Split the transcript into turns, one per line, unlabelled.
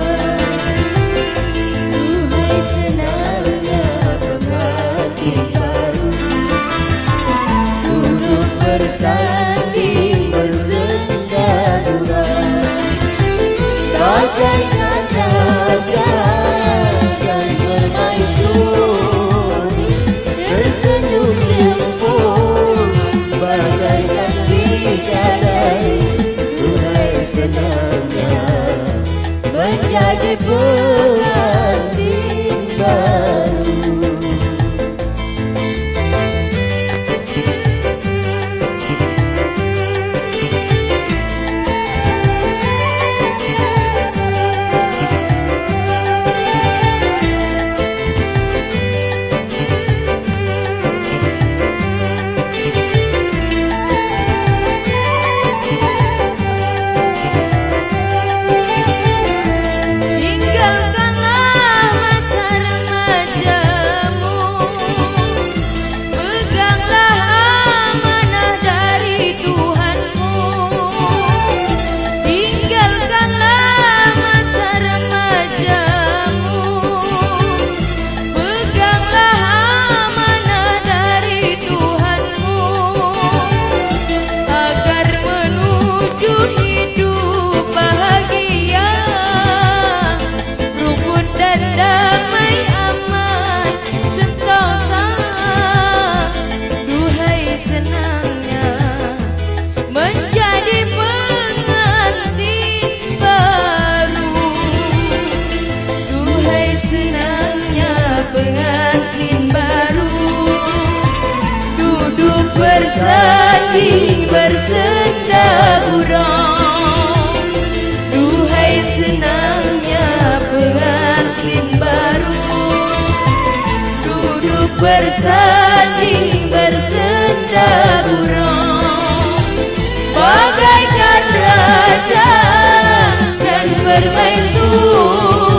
good. menjadi bukti bersaking bersenda burung Duhai senangnya pengantin baru. Duduk bersaking bersenda burung Bagaikan raja dan bermain suruh